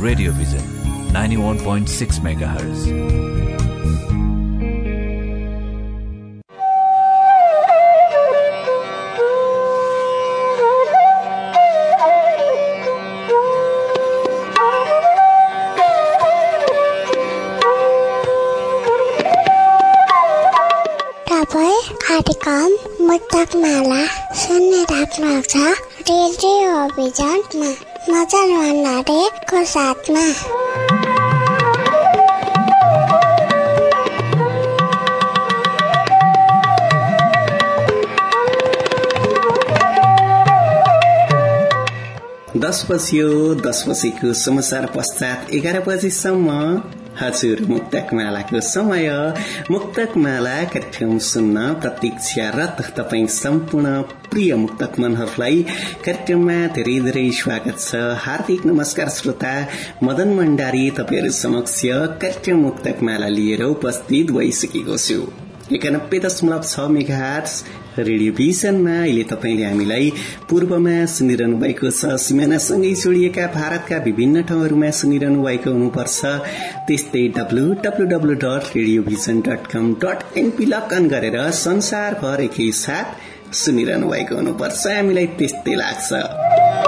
101.6 megahertz. कार्यक्रम मुक्तक माला सुन्ने राख्नु छ रेडियो अभियानमा मदन भण्डारीको साथमा दस बजियो दस बजेको समाचार पश्चात एघार बजेसम्म हजुर मुक्तक मालाको समय मुक्तक माला कार्यक्रम सुन्न प्रतीक्षारत तपाईँ सम्पूर्ण प्रिय मुक्तक मनहरूलाई कार्यक्रममा धेरै धेरै स्वागत छ हार्दिक नमस्कार श्रोता मदन भण्डारी तपाईँहरू समक्ष कार्यक्रम मुक्तक माला लिएर उपस्थित भइसकेको छु एकानब्बे दशमलव छ मेगा रेडियो भिजनमा अहिले तपाईँले हामीलाई पूर्वमा सुनिरहनु भएको छ। सिमानासँगै जोडिएका भारतका विभिन्न ठाउँहरूमा सुनिरहनु भएको हुनुपर्छ। त्यस्तै W W W dot radio vision dot com dot NP log on गरेर संसारभर एकैसाथ सुनिरहनु भएको हुनुपर्छ। हामीलाई त्यस्तै लाग्छ।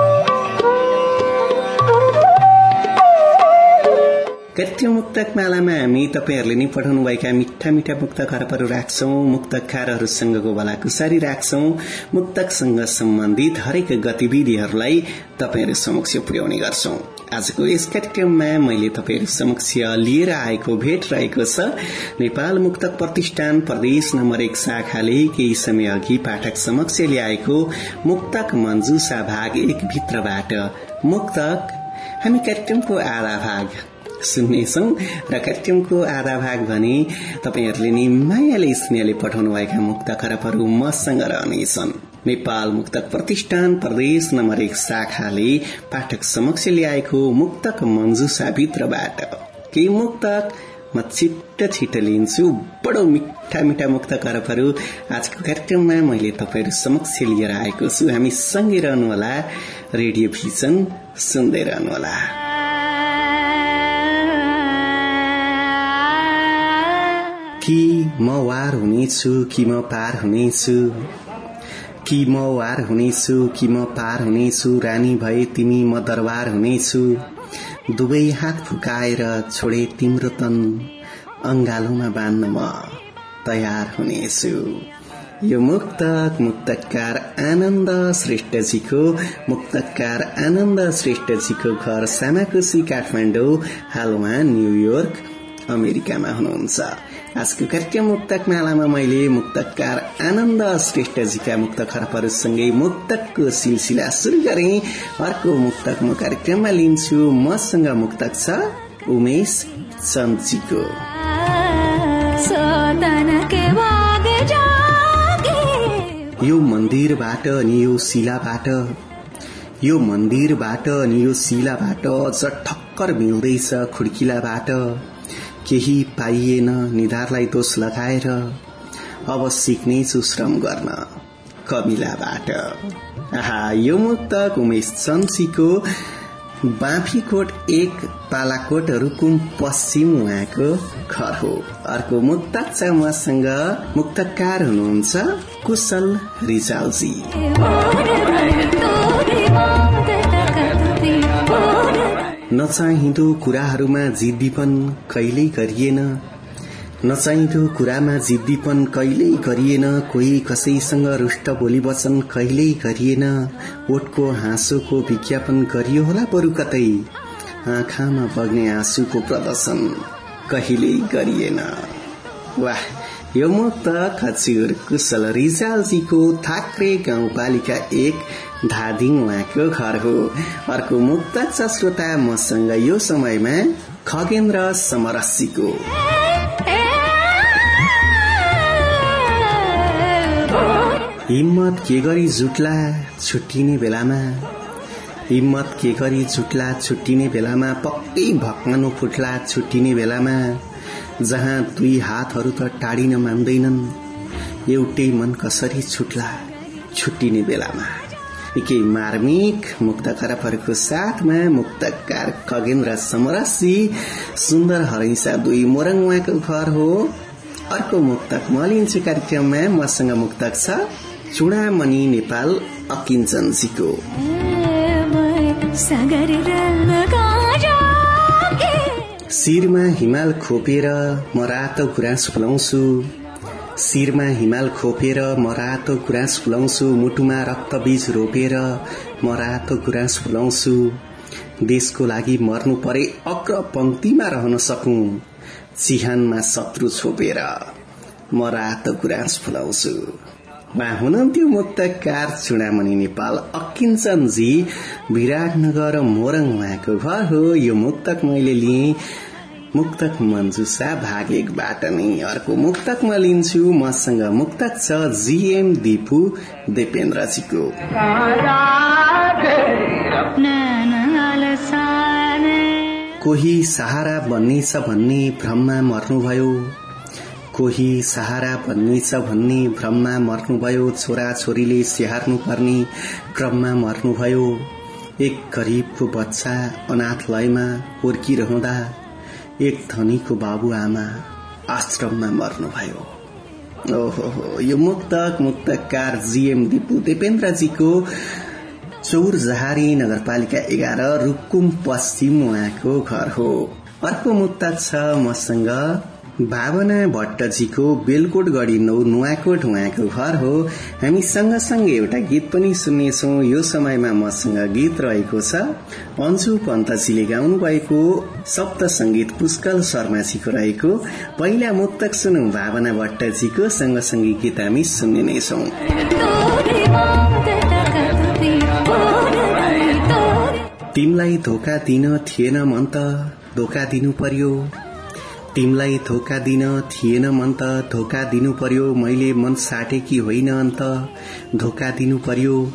कति मुक्तक मालामा हामी तपाईँहरूले नै पठाउनुभएका मिठा मिठा मुक्त खरबहरू राख्छौ मुक्तकारहरूसँगको भलाकुसारी राख्छौ मुक्तकसँग सम्बन्धित हरेक गतिविधिहरूलाई तपाईँहरू समक्ष पुर्याउने गर्छौ आजको यस कार्यक्रममा मैले तपाईँहरू समक्ष लिएर आएको भेट रहेको छ नेपाल मुक्तक प्रतिष्ठान प्रदेश नम्बर एक शाखाले केही समय अघि पाठक समक्ष ल्याएको मुक्तक मञ्जुसा भाग एक भित्रबाट मुक्तक हामी कार्यक्रमको आधा भाग सुन्नेछौ। र कार्यक्रमको आधा भाग भने तपाईँहरूले नि मायाले स्नेहले पठाउनुभएका मुक्त खरबहरू मसँग रहनेछन्। नेपाल मुक्तक प्रतिष्ठान प्रदेश नम्बर एक शाखाले पाठक समक्ष ल्याएको मुक्तक मञ्जुसा भित्रबाट केही मुक्तक? म छिट्ट छिट्ट लिन्छु। बडो मिठा मिठा मुक्त करपहरू आजको कार्यक्रममा मैले तपाईँहरू समक्ष लिएर आएको छु। हामी सँगै रहनुहोला। रेडियो भिजन सुन्दै रहनुहोला। कि म वार हुनेछु कि म पार हुनेछु। कि म वार हुनेछु कि म पार हुनेछु रानी भए तिमी म दरबार हुनेछु। दुवै हात फुकाएर छोडे तिम्रो तन अंगालोमा बाँध्न म तयार हुनेछु। यो मुक्तक मुक्तकार आनन्द श्रेष्ठजीको मुक्तकार आनन्द श्रेष्ठजीको घर सामाकुसी काठमाडौँ हाल उहाँ न्यूयोर्क अमेरिकामा हुनुहुन्छ। आजको कार्यक्रम मुक्तक मालामा मैले मुक्तकार आनन्द श्रेष्ठजीका मुक्त खरबहरूसँगै मुक्तकको सिलसिला शुरू गरे अर्को मुक्तक म कार्यक्रममा लिन्छु मसँग मुक्तक छ उमेश चन्दजीको यो मन्दिरबाट अनि यो शिलाबाट यो मन्दिरबाट अनि यो शिलाबाट अझ ठक्कर मिल्दैछ खुड्किलाबाट केही पाइएन निधारलाई दोष लगाएर अब सिक्नेछु श्रम गर्न कमिलाबाट। आहा यो मुक्तक उमेश चन्सीको बाँफीकोट एक पालाकोट रुकुम पश्चिम उहाँको घर हो? अर्को मुक्तक छ मुक्तकार हुनुहुन्छ कुशल रिजालजी। नचाहिँदो कुराहरूमा जिद्दीपन कहिल्यै गरिएन। नचाहिँदो कुरामा जिद्दीपन कहिल्यै गरिएन। कोही कसैसँग रुष्ट बोली वचन कहिल्यै गरिएन। ओठको हाँसोको विज्ञापन गरियो होला बरु कतै। आँखामा बग्ने आँसुको प्रदर्शन कहिल्यै गरिएन। वाह यो मुक्त खचुर कुशल रिजालजीको थाक्रे गाउँपालिका एक धादिङ उहाँको घर हो। अर्को मुक्तक छ श्रोता मसँग यो समयमा खगेन्द्र समरसीको। हिम्मत के गरी जुट्ला छुट्टिने बेलामा? हिम्मत के गरी जुट्ला छुट्टिने बेलामा? पक्कै भक्कानु फुट्ला छुट्टिने बेलामा? जहाँ दुई हातहरू त टाढिन मान्दैनन् एउटै मन कसरी छुट्ला छुट्टिने बेलामा? निकै मार्मिक मुक्त खराबहरूको साथमा मुक्तकार खगेन्द्र समरसी सुन्दर हरैसा दुई मोरङ उहाँको घर हो। अर्को मुक्तक म लिन्छु कार्यक्रममा मसँग मुक्तक छ चुडामणि नेपाल अकिञ्चनजीको शिरमा हिमाल खोपेर म रातो गुराँस फुलाउँछु। शिरमा हिमाल खोपेर म रातो गुराँस फुलाउँछु मुटुमा रक्तबीज रोपेर म रातो गुराँस फुलाउँछु। देशको लागि मर्नु परे अग्र पंक्तिमा रहन सकूं चिहानमा शत्रु छोपेर म रातो गुराँस फुलाउँछु। उहाँ हुनुहुन्थ्यो मुक्तकार चुडामणि नेपाल अकिञ्चनजी विराटनगर मोरङ उहाँको घर हो यो मुक्तक मैले लिएँ। मुक्तक मन्जुसा भाग नै अर्को मुक्तक म लिन्छु। मसँग मुक्तक छ जीएम दिपु देपेन्द्रजीको। कोही सहारा बन्नेछ भन्ने भ्रममा मर्नुभयो। कोही सहारा बन्नेछ भन्ने भ्रममा मर्नुभयो। छोरा छोरीले स्याहार्नु पर्ने क्रममा मर्नुभयो। एक गरीबको बच्चा अनाथलयमा हुर्किरहँदा एक धनीको बाबुआमा आश्रममा मर्नुभयो। ओहो यो मुक्तक मुक्तकार जीएम दिपु देपेन्द्रजीको चौर जहारी नगरपालिका एघार रुकुम पश्चिम उहाँको घर हो। अर्को मुक्तक छ मसँग भावना भट्टजीको बेलकोट गढी नौ नुवाकोट उहाँको घर हो। हामी सँगसँगै एउटा गीत पनि सुन्नेछौ। यो समयमा मसँग गीत रहेको छ। अन्जु पन्तजीले गाउनु भएको सप्त संगीत पुष्कल शर्माजीको रहेको। पहिला मुक्तक सुनौ भावना भट्टजीको सँगसँगै गीत हामी सुन्ने नै छौं। तिमलाई धोका दिन थिएन मन त धोका दिनु पर्यो। तिमलाई धोका दिन थिएन मन त धोका दिनु पर्यो मैले मन साटे कि होइन अन्त? धोका दिनु पर्यो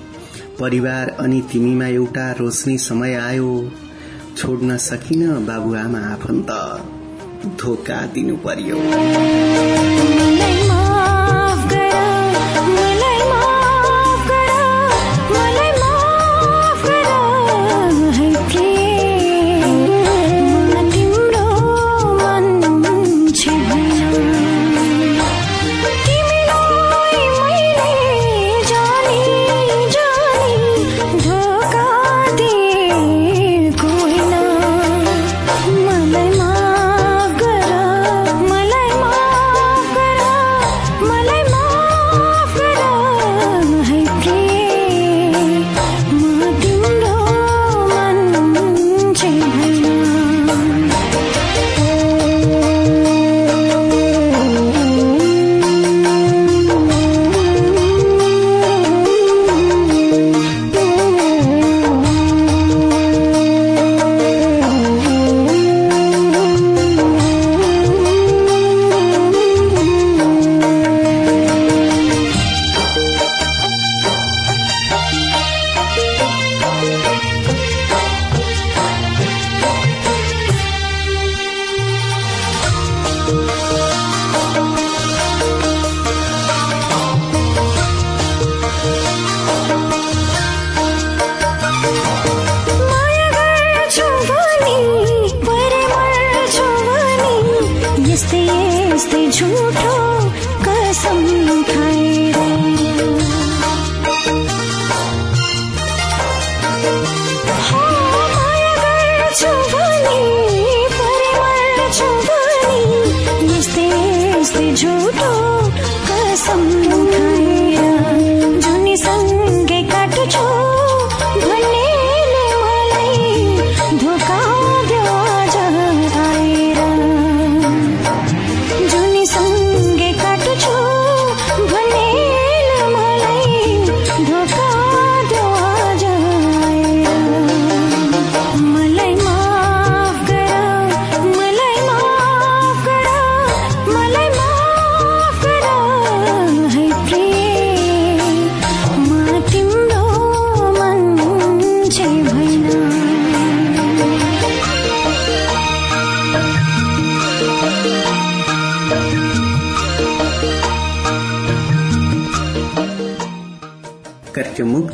परिवार अनि तिमीमा एउटा रोज्ने समय आयो। छोड्न सकिन बाबुआमा आफन्त। धोका दिनु पर्यो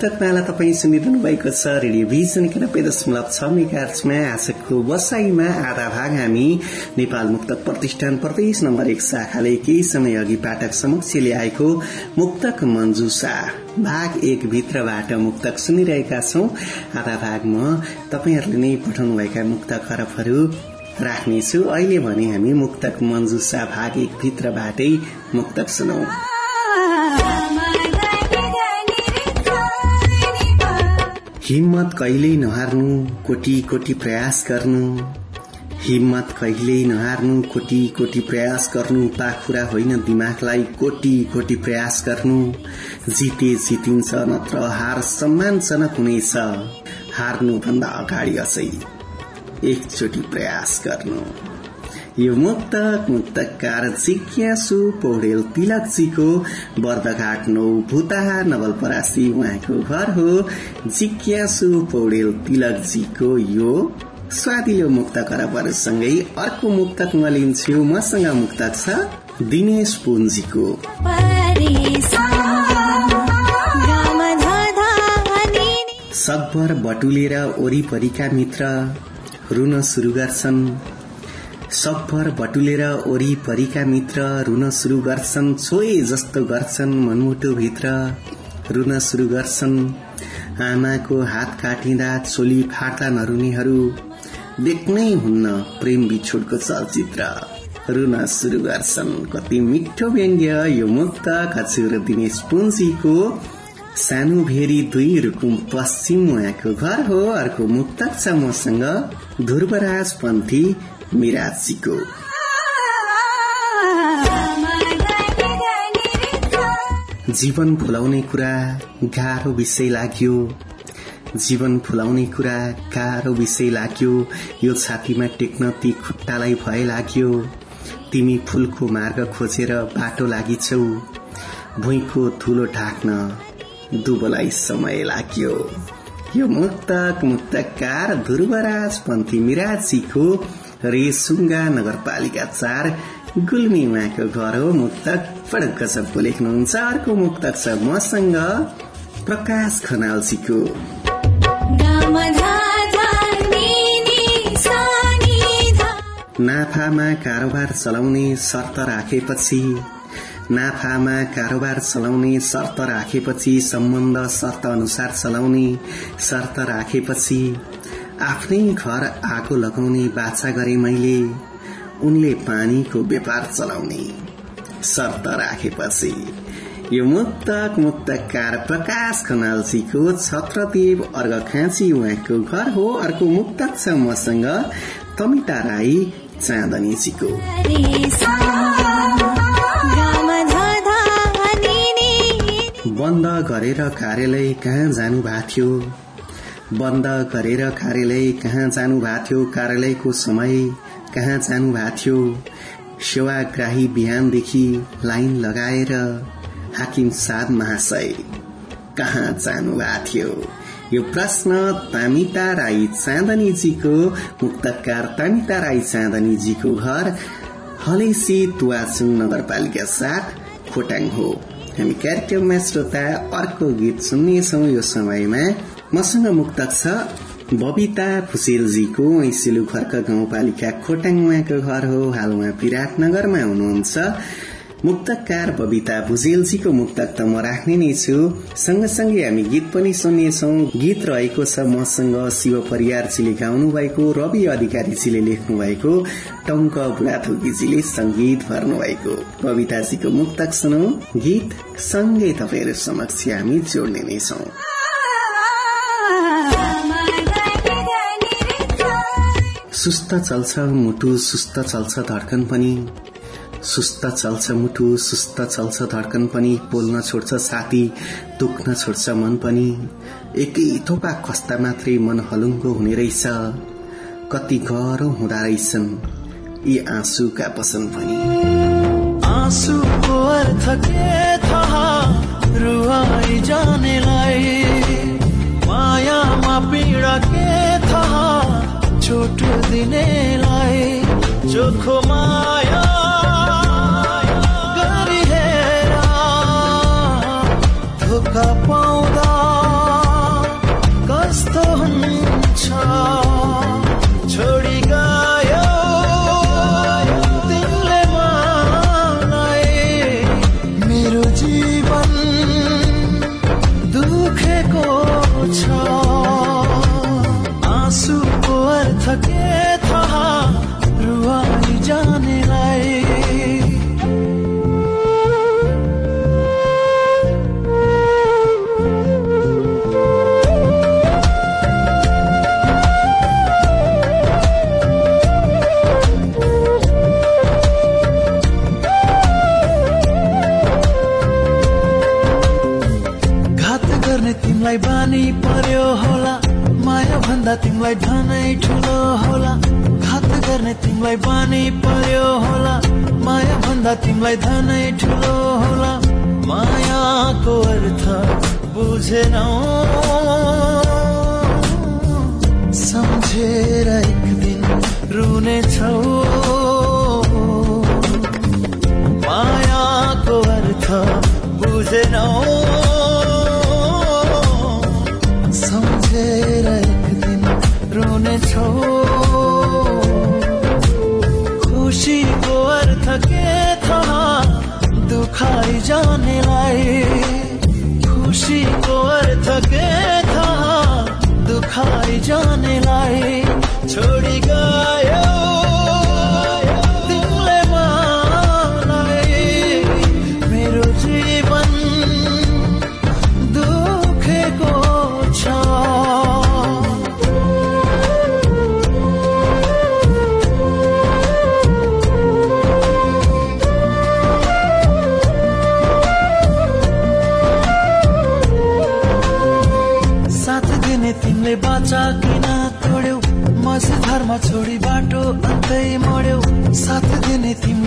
कार्यक्रम मुक्तक माला तपाईँ सुनिरहनु भएको छ रेडियो भिजन एकानब्बे दशमलव छ मेगार्चमा आजको बसाईमा आधा भाग हामी नेपाल मुक्तक प्रतिष्ठान प्रदेश नम्बर एक शाखाले केही समय अघि पाठक समक्ष ल्याएको मुक्तक मन्जुसा भाग एक भित्रबाट मुक्तक सुनिरहेका छौं। आधा भागमा तपाईँहरूले नै पठाउनुभएका मुक्त खरबहरू राख्नेछु। अहिले भने हामी मुक्तक मन्जुसा भाग एक भित्रबाटै मुक्तक सुनौ। हिम्मत कहिल्यै नहार्नु कोटी कोटी प्रयास गर्नु। हिम्मत कहिल्यै नहार्नु कोटी कोटी प्रयास गर्नु। पाखुरा होइन दिमागलाई कोटी कोटी प्रयास गर्नु। जिते जितिन्छ नत्र हार सम्मानजनक हुनेछ। हार्नुभन्दा अगाडि अझै एकचोटि प्रयास गर्नु। यो मुक्तक मुक्तकार जिज्ञासु पौडेल तिलकजीको बर्दघाट नौ भूताहा नवलपरासी उहाँको घर हो। जिज्ञासु पौडेल तिलकजीको यो स्वादिलो मुक्त करपरसँगै अर्को मुक्तक म लिन्छु। मसँग मुक्तक छ दिनेश पुन्जीको। सकभर बटुलेर वरिपरिका मित्र रुन सुरु गर्छन्। सकभर बटुलेर वरिपरिका मित्र रुन शुरू गर्छन् छोए जस्तो गर्छन् मनमुटुभित्र। रुन शुरू गर्छन्। आमाको हात काटिँदा चोली फाट्दा नरुनेहरू देख्नै हुन्न प्रेम बिछोडको चलचित्र। रुन शुरू गर्छन्। कति मिठो व्यङ्ग्य यो मुक्त खचुर दिनेश पुन्जीको। सानो भेरी दुई रुकुम पश्चिम उहाँको घर हो अर्को मुक्तक छ मसँग। ध्रुवराज पन्थी मिराजीको जीवन फुलाउने कुरा गाह्रो विषय लाग्यो। जीवन फुलाउने कुरा गाह्रो विषय लाग्यो। यो छातीमा टेक्न ती खुट्टालाई भए लाग्यो। तिमी फूलको मार्ग खोजेर बाटो लागिछौ। भुइँको धुलो ढाक्न दुबलाई समय लाग्यो। यो मुक्तक मुक्तकार ध्रुवराज पन्थी मिराजीको रेसुङ्गा नगरपालिका चार गुल्मी उहाँको घर हो मुक्तक पडक गजबको लेख्नुहुन्छ अर्को मुक्तक छ मसँग प्रकाश खनालजीको नाफामा कारोबार चलाउने शर्त राखेपछि नाफामा कारोबार चलाउने शर्त राखेपछि सम्बन्ध शर्त अनुसार चलाउने शर्त राखेपछि आफ्नै घर आगो लगाउने बाछा गरे मैले। उनले पानीको व्यापार चलाउने शर्त राखेपछि यो मुक्तक मुक्तकार प्रकाश खनालजीको छत्रदेव अर्घ खाँची उहाँको घर हो। अर्को मुक्तक छ मसँग तमिता राई चाँदनीजीको। बन्द गरेर कार्यालय कहाँ जानु भएको थियो? बन्द गरेर कार्यालय कहाँ जानु भएको थियो कार्यालयको समय कहाँ जानु भएको थियो। सेवाग्राही बिहानदेखि लाइन लगाएर हाकिम साद महाशय कहाँ जानु भएको थियो? यो प्रश्न तामिता राई चाँदनीजीको मुक्तकार तामिता राई चाँदनीजीको घर हलेसी तुवाचुङ नगरपालिका साथ खोटाङ हो। हामी कार्यक्रममा श्रोता अर्को गीत सुन्नेछौ यो समयमा। मसँग मुक्तक छ बबिता फुसेलजीको सिलु खर्क गाउँपालिका खोटाङ उहाँको घर हो। हाल उहाँ विराटनगरमा हुनुहुन्छ। मुक्तकार बबिता भुजेलजीको मुक्तक त म राख्ने नै छु। सँगसँगै हामी गीत पनि सुन्नेछौ। गीत रहेको छ मसँग शिव परियारजीले गाउनु भएको रवि अधिकारीजीले लेख्नु भएको टंक बुढाथोकीजीले संगीत भर्नु भएको बबिताजीको मुक्तक सुनौ। गीत सँगै तपाईँहरू समक्ष हामी जोड्ने नै छौं। सुस्त चल्छ मुटु सुस्त चल्छ धड्कन पनि। सुस्त चल्छ मुटु सुस्त चल्छ धड्कन पनि। बोल्न छोड्छ साथी दुख्न छोड्छ मन पनि। एकै थोपा कस्ता मात्रै मन हलुङ्गो हुने रहेछ। कति गह्रो हुँदा रहेछन् यी आँसुका पसन पनि। रुवाई जानेलाई। मायामा पीडा के छुट दिनेलाई चोखो माया गरी हेर धोका पाउँदा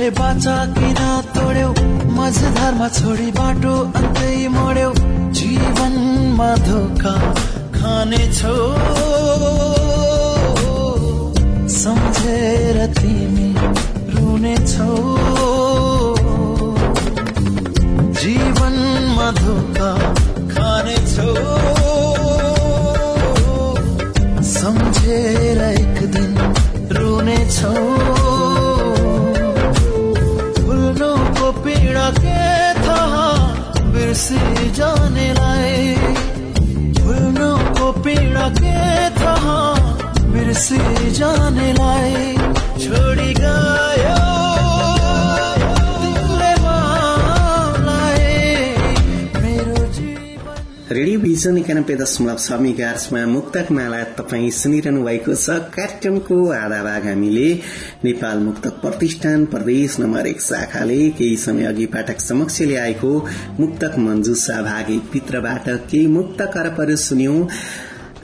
तिमीले बाचा किन तोड्यौ मझधारमा छोडी बाटो अन्तै मोड्यौ। जीवनमा धोका खाने छौ। सम्झेर तिमी रुने छौ। बिर्सी जानेलाई भुल्नुको पीडा के थाहा बिर्सी जानेलाई छोडी भिजन एकानब्बे दशमलव छ मेगार्समा मुक्तक माला तपाईँ सुनिरहनु भएको छ। कार्यक्रमको आधा भाग हामीले नेपाल मुक्तक प्रतिष्ठान प्रदेश नम्बर एक शाखाले केही समय अघि पाठक समक्ष ल्याएको मुक्तक मञ्जुसा भाग एक भित्रबाट केही मुक्त करपहरू सुन्यौं।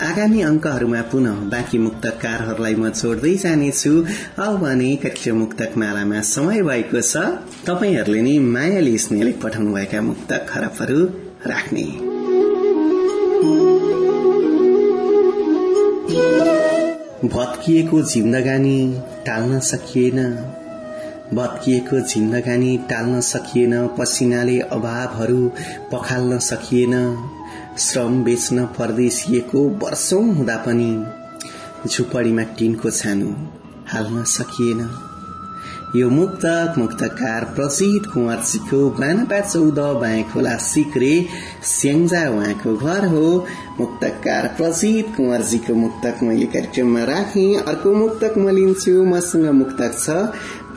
आगामी अंकहरूमा पुनः बाँकी मुक्तकारहरूलाई म जोड्दै जानेछु। अब भने कार्यक्रम मुक्तक मालामा समय भएको छ। तपाईँहरूले नै मायाले स्नेहले पठाउनुभएका मुक्तक खरबहरू राख्ने। भत्किएको जिन्दगानी टाल्न सकिएन। भत्किएको जिन्दगानी टाल्न सकिएन पसिनाले अभावहरू पखाल्न सकिएन। श्रम बेच्न परदेशिएको वर्षौं हुँदा पनि झुपडीमा टिनको छानो हाल्न सकिएन। यो मुक्तक मुक्तकार प्रसिद्ध कुँवरजीको बानापा चौध बाँ खोला सिक्रे स्याङ्जा उहाँको घर हो। मुक्तकार प्रसिद्ध कुँवरजीको मुक्तक मैले कार्यक्रममा राखेँ। अर्को मुक्तक म लिन्छु मसँग मुक्तक छ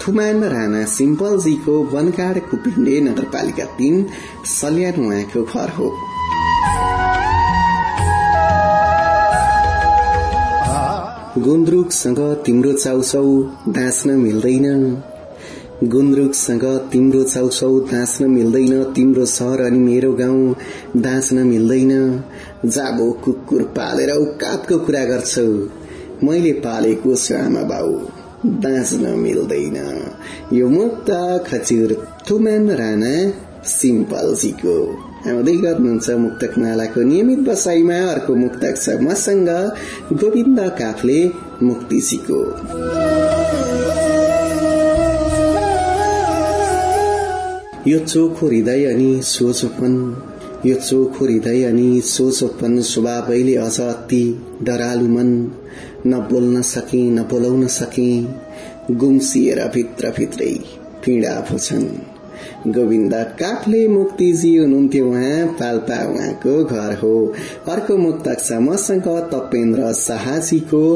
थुमान राणा सिम्पलजीको वनगाड कुपिण्डे नगरपालिका तीन सल्यान उहाँको घर हो। गुन्द्रुकसँग तिम्रो चाउचाउ दाँच्न मिल्दैन। गुन्द्रुकसँग तिम्रो चाउचाउ दाँच्न मिल्दैन। तिम्रो सहर अनि मेरो गाउँ दाँच्न मिल्दैन। जाबो कुकुर पालेर उकातको कुरा गर्छौ। मैले पालेको छु आमा बाउ दाँच्न मिल्दैन। यो मुक्त खचुर थुमान राणा सिम्पलजीको आउँदै गर्नुहुन्छ मुक्तक मालाको नियमित बसाईमा अर्को मुक्तक छ मसँग गोविन्द काफले मुक्तिजीको यो चोखो हृदय अनि सोचोपन यो चोखो हृदय अनि सोचोपन स्वभावैले अझ अति डरालु मन न बोल्न सके न बोलाउन सके गुम्सिएर भित्रभित्रै पीडा भुछन् गोविन्द काफले मुक्तिजी हुनुहुन्थ्यो उहाँ पाल्पा उहाँको घर हो। अर्को मुक्तक छ मसँग तपेन्द्र शाहजीको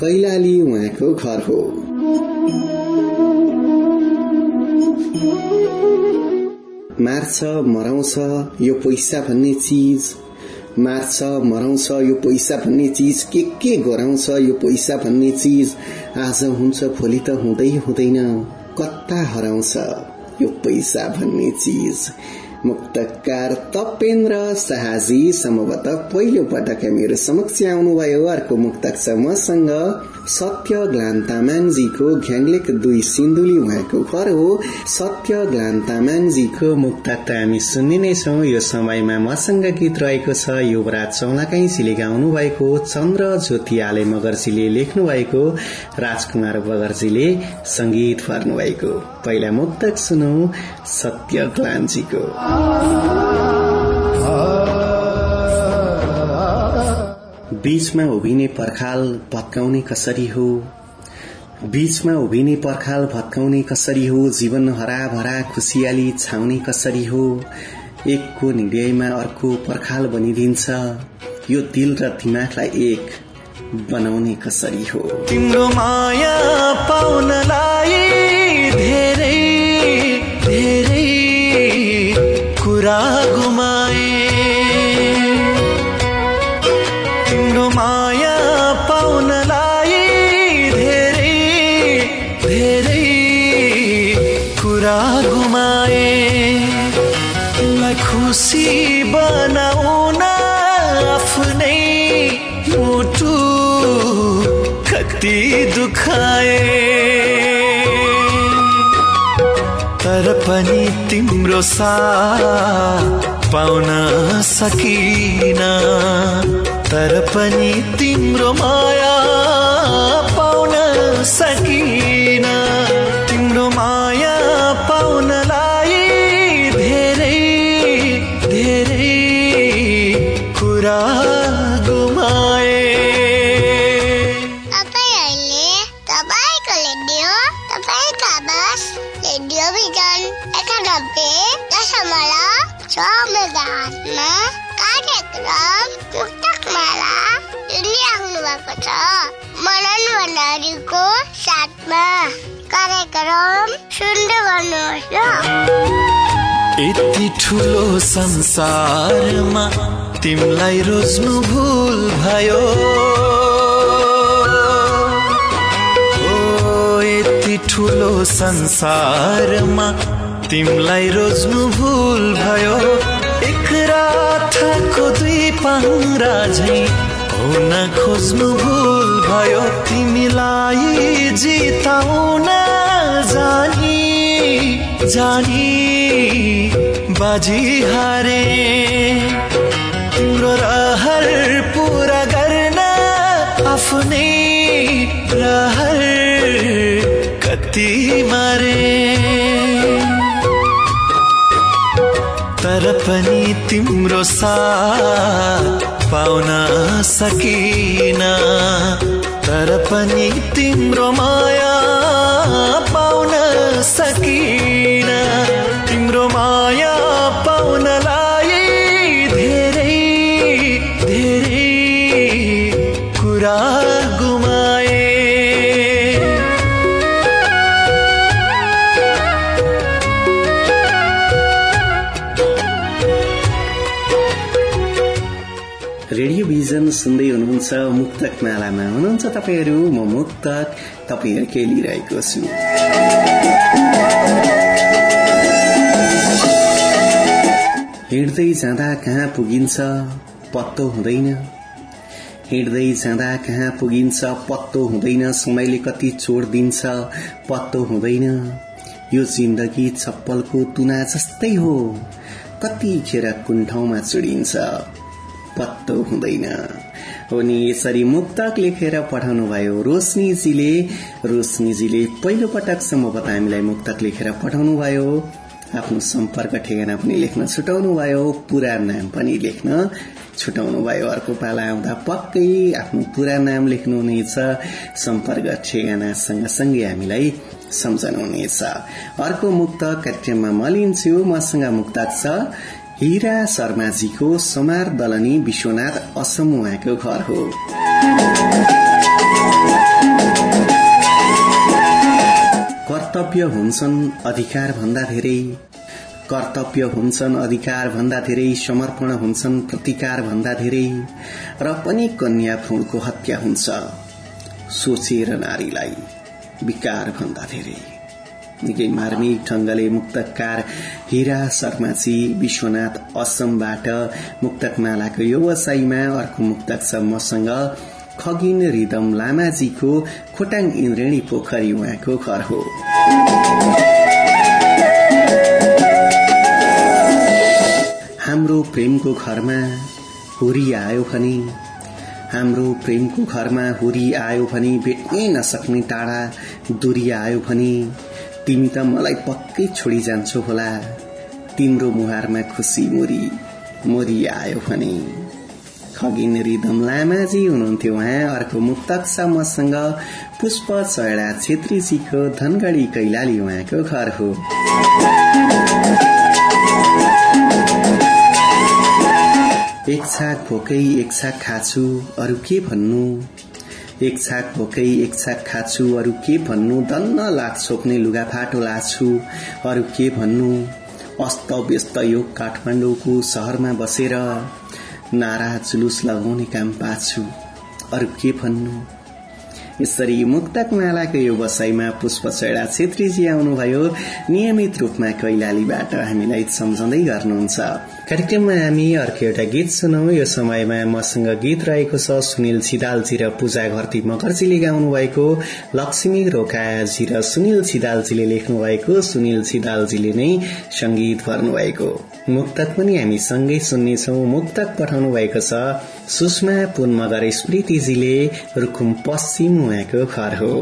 कैलाली उहाँको घर हो। मार्छ मराउँछ यो पैसा भन्ने चिज। मार्छ मराउँछ यो पैसा भन्ने चिज। के के गराउँछ यो पैसा भन्ने चिज? आज हुन्छ भोलि त हुँदै हुँदैन। कता हराउँछ। यो पैसा भन्ने चिज। मुक्तकार तपेन्द्र शाहजी सम्भवतः पहिलो पटक मेरो समक्ष आउनुभयो अर्को मुक्तक छ मसँग सत्य ग्लान तामाङजीको घ्याङ्लेक दुई सिन्धुली उहाँको घर हो। सत्य ग्लान तामाङजीको मुक्तक त हामी सुन्ने नै छौँ। यो समयमा मसँग गीत रहेको छ युवराज चौलाकाईजीले गाउनु भएको चन्द्र ज्योति आले मगर्जीले लेख्नु भएको राजकुमार बगर्जीले संगीत भर्नु भएको पहिला मुक्तक सुनौ सत्य ग्लानजीको बीचमा उभिने पर्खाल भत्काउने कसरी हो? बीचमा उभिने पर्खाल भत्काउने कसरी हो? जीवन हराभरा खुसियाली छाउने कसरी हो? एकको निर्णयमा अर्को पर्खाल बनिदिन्छ। यो दिल र दिमागलाई एक बनाउने कसरी हो? तिम्रो माया पाउनलाई धेरै धेरै कुरा गुमाए। खुसी बनाउन आफ्नै मुटु कति दुखाए। तर पनि तिम्रो सा पाउन सकिन। तर पनि तिम्रो माया पाउन सकिन। साथमा कार्यक्रम सुन्दै गर्नुहोस् यति ठुलो संसारमा तिमीलाई रोज्नु भुल भयो। ओ यति ठुलो संसारमा तिमीलाई रोज्नु भुल भयो। एक रातको दुई पाङ्रा झै हुन खोज्नु भुल भयो तिमीलाई जिताउन जानी जानी बाजी हारे। तिम्रो रहर पुरा गर्न आफ्नै रहर कति मारे। तर पनि तिम्रो साथ पाउन सकिन। तर पनि तिम्रो माया पाउन सकिन। सुन्दै हुनुहुन्छ मुक्तक मालामा हुनुहुन्छ तपाईँहरू? म मुक्तक तपाईँहरूकै लिइरहेको छु। हिँड्दै जाँदा कहाँ पुगिन्छ पत्तो हुँदैन। हिँड्दै जाँदा कहाँ पुगिन्छ पत्तो हुँदैन। समयले कति चोड दिन्छ पत्तो हुँदैन। यो जिन्दगी चप्पलको तुना जस्तै हो। कतिखेर कुन ठाउँमा चुडिन्छ। पत्तो हुँदैन। हो नि यसरी मुक्तक लेखेर पठाउनु भयो रोशनीजीले रोशनीजीले पहिलो पटकसम्म बता हामीलाई मुक्तक लेखेर पठाउनु भयो आफ्नो सम्पर्क ठेगाना पनि लेख्न छुटाउनु भयो पुरा नाम पनि लेख्न छुटाउनु भयो अर्को पाला आउँदा पक्कै आफ्नो पुरा नाम लेख्नुहुनेछ। सम्पर्क ठेगाना सँगसँगै हामीलाई सम्झनुहुनेछ। अर्को मुक्त कार्यक्रममा म लिन्छु मसँग मुक्तक छ। हिरा शर्माजीको समार दलनी विश्वनाथ असम उहाँको घर हो। कर्तव्य हुन्छन् अधिकार भन्दा धेरै। कर्तव्य हुन्छन् अधिकार भन्दा धेरै समर्पण हुन्छन् प्रतिकार भन्दा धेरै र पनि कन्या भ्रूणको हत्या हुन्छ। सोचेर नारीलाई विकार भन्दा धेरै। निकै मार्मिक ढंगले मुक्तकार हिरा शर्माजी विश्वनाथ असमबाट मुक्तकमालाको व्यवसायमा अर्को मुक्तक छ मसँग। खगिन रिदम लामाजीको खोटाङ इन्द्रेणी पोखरी उहाँको घर हो। हाम्रो प्रेमको घरमा हुरी आयो भने हाम्रो प्रेमको घरमा हुरी आयो भने भेट्नै नसक्ने टाढा दूरी आयो भने तिमी त मलाई पक्कै छोडी जान्छौ होला। तिम्रो मुहारमा खुसी मुरी मुरी आयो भने। खगिन रिदम लामाजी हुनुहुन्थ्यो उहाँ अर्को मुक्तक छ मसँग। पुष्प चैडा छेत्रीजीको धनगढ़ी कैलाली उहाँको घर हो। एक छाक भोकै एक छाक खाछु अरू के भन्नु? एक छाक भोकै एक छाक खाछु अरू के भन्नु? दन्न लाग छोप्ने लुगा फाटो लाछु। अरू के भन्नु? अस्त व्यस्त यो काठमाडौँको शहरमा बसेर नारा जुलुस लगाउने काम पाछु। अरू के भन्नु? यसरी मुक्तक मालाको यो बसाईमा पुष्प चैडा छेत्रीजी आउनुभयो। नियमित रूपमा कैलालीबाट हामीलाई सम्झँदै गर्नुहुन्छ। कार्यक्रममा हामी अर्को एउटा गीत सुनौ। यो समयमा मसँग गीत रहेको छ सुनिल छिदालजी र पूजा घरती मकरजीले गाउनु भएको लक्ष्मी रोकाजी र सुनिल छिदालजीले लेख्नु भएको सुनिल छिदालजीले नै संगीत भर्नु भएको मुक्तक पनि हामी सँगै सुन्नेछौ। मुक्तक पठाउनु भएको छ सुषमा पुन मगर स्मृतिजीले रुकुम पश्चिम उहाँको घर हो।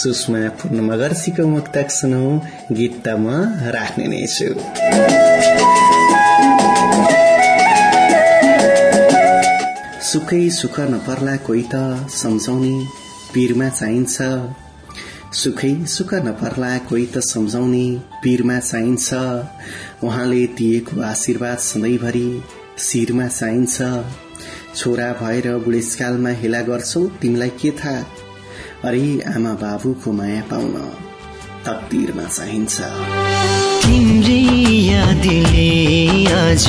सुषमा पुन मगर्जीको मुक्तक सुनौ। गीत त म राख्ने नै छु। सुखै सुख नपर्ला कोही त सम्झाउने पीरमा चाहिन्छ। सुखै सुख नपर्ला कोही त सम्झाउने पीरमा चाहिन्छ। उहाँले दिएको आशीर्वाद सधैँभरि शिरमा चाहिन्छ। छोरा भएर बुढेसकालमा हेला गर्छौ तिमीलाई के थाहा? अरे आमा बाबुको माया पाउन तकदिरमा चाहिन्छ। तिम्रै यादले आज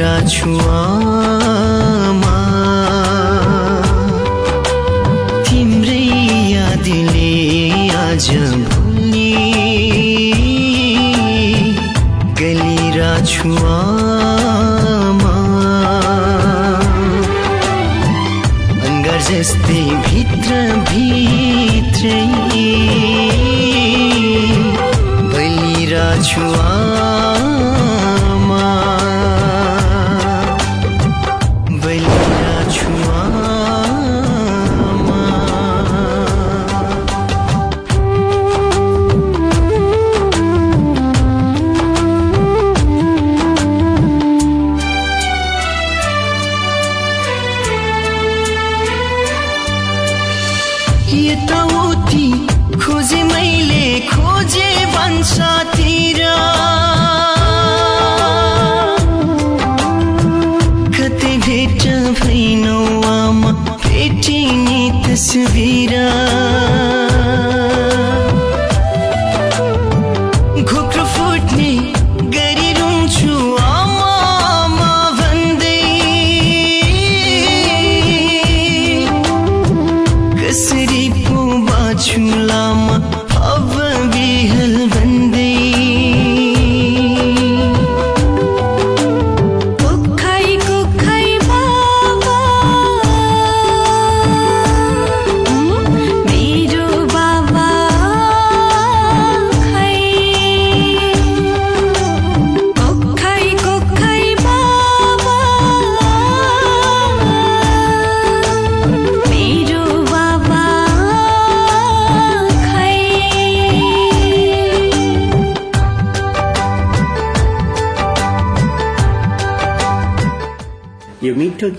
भुली गलिरहेछु आज भुली गलिरा छुआ अङ्गार जस्तै भित्र भित्रै। बलिरा छुआ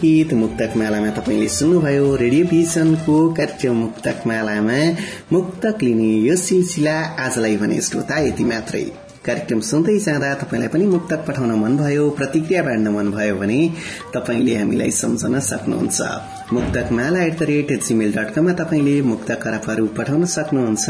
गीत मुक्तक मालामा तपाईँले सुन्नुभयो रेडियो भिजनको कार्यक्रम मुक्तक मालामा मुक्तक लिने यो सिलसिला आजलाई भने श्रोता यति मात्रै। कार्यक्रम सुन्दै जाँदा तपाईँलाई पनि मुक्तक पठाउन मन भयो प्रतिक्रिया बाँड्न मन भयो भने तपाईँले हामीलाई सम्झन सक्नुहुन्छ। Muktak Mala at the rate Gmail dot कममा तपाईँले मुक्त पठाउन सक्नुहुन्छ।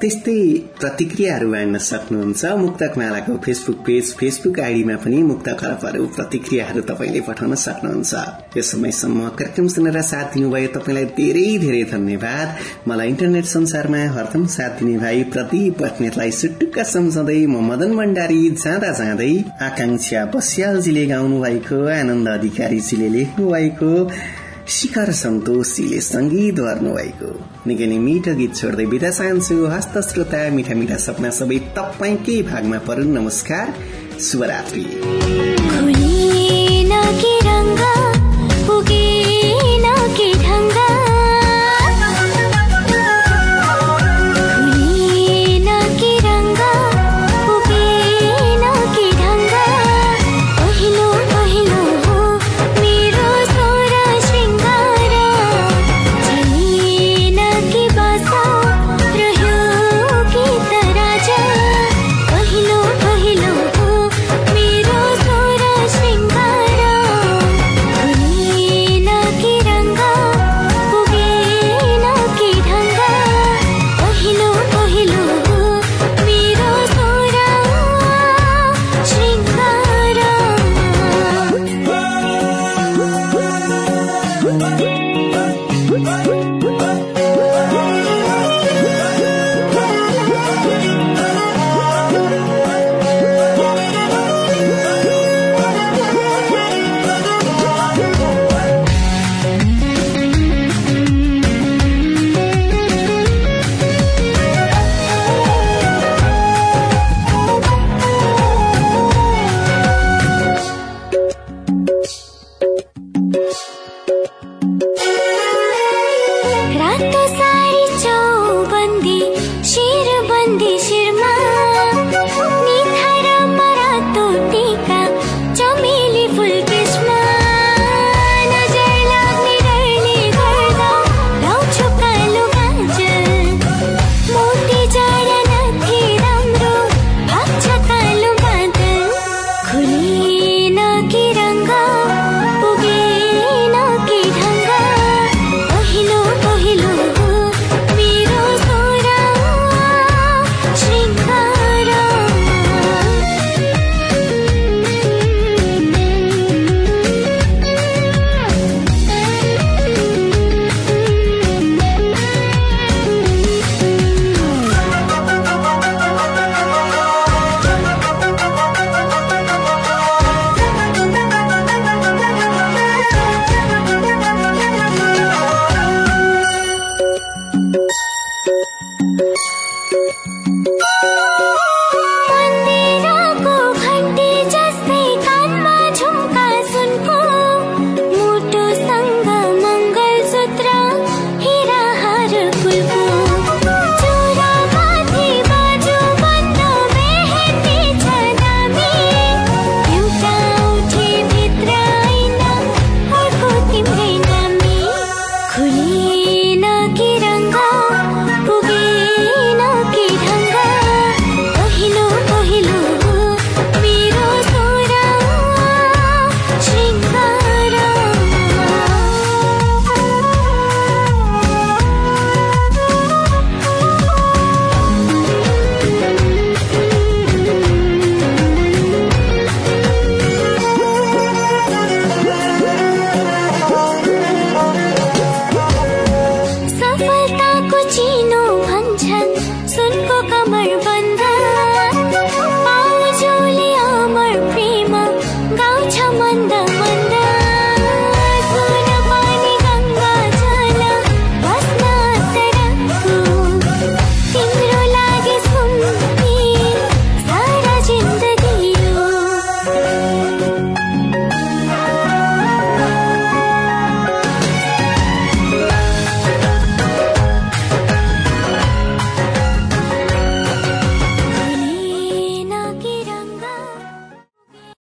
त्यस्तै प्रतिक्रियाहरू बाँड्न सक्नुहुन्छ। मुक्तक मालाको फेसबुक पेज फेसबुक आइडीमा पनि मुक्त खराबहरू प्रतिक्रियाहरू तपाईँले पठाउन सक्नुहुन्छ। यो समयसम्म कार्यक्रम सुनेर साथ दिनुभयो तपाईँलाई धेरै धेरै धन्यवाद। मलाई इन्टरनेट संसारमा हरदम साथ दिने भाइ प्रदीप बस्नेतलाई सुटुक्क सम्झँदै म मदन भण्डारी जाँदा जाँदै आकांक्षा बस्यालजीले गाउनु भएको आनन्द अधिकारीजीले लेख्नु भएको शिखर सन्तोषीले संगीत भएको निकै नै मिठो गीत छोड्दै बिदा चाहन्छु हस्त श्रोता मिठा मिठा सपना सबै तपाईँकै भागमा परुन् नमस्कार शुभरात्री।